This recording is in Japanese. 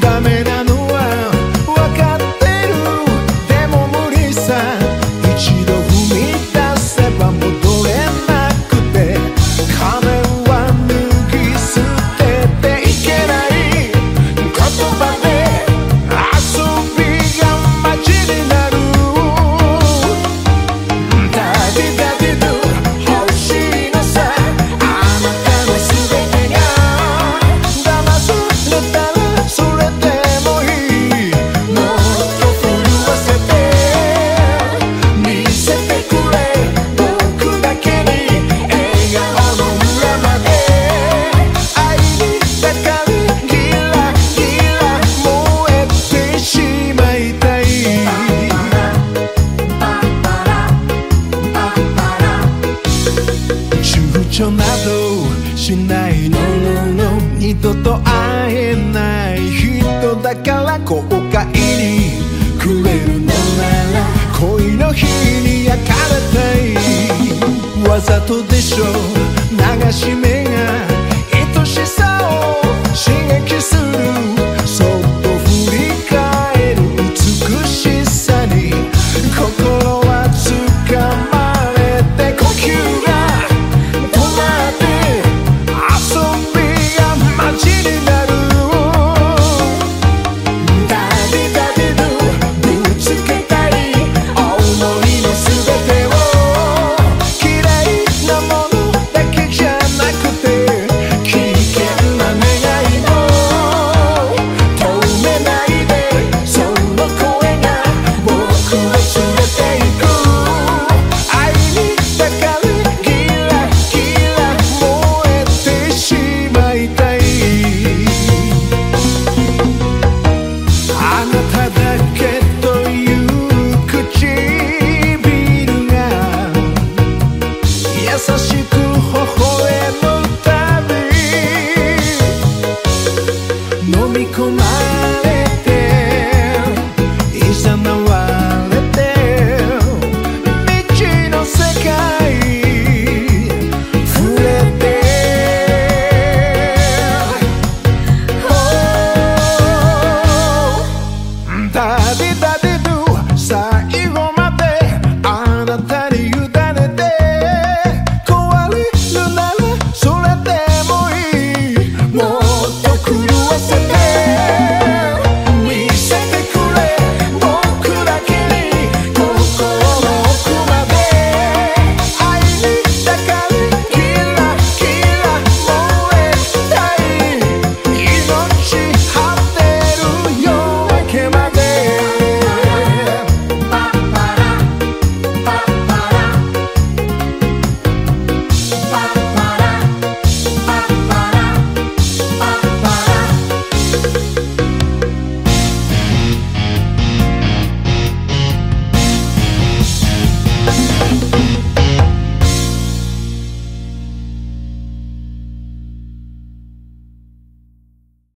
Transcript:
dame, dame. ない二度と会えない。人だからこう aşıkı hoh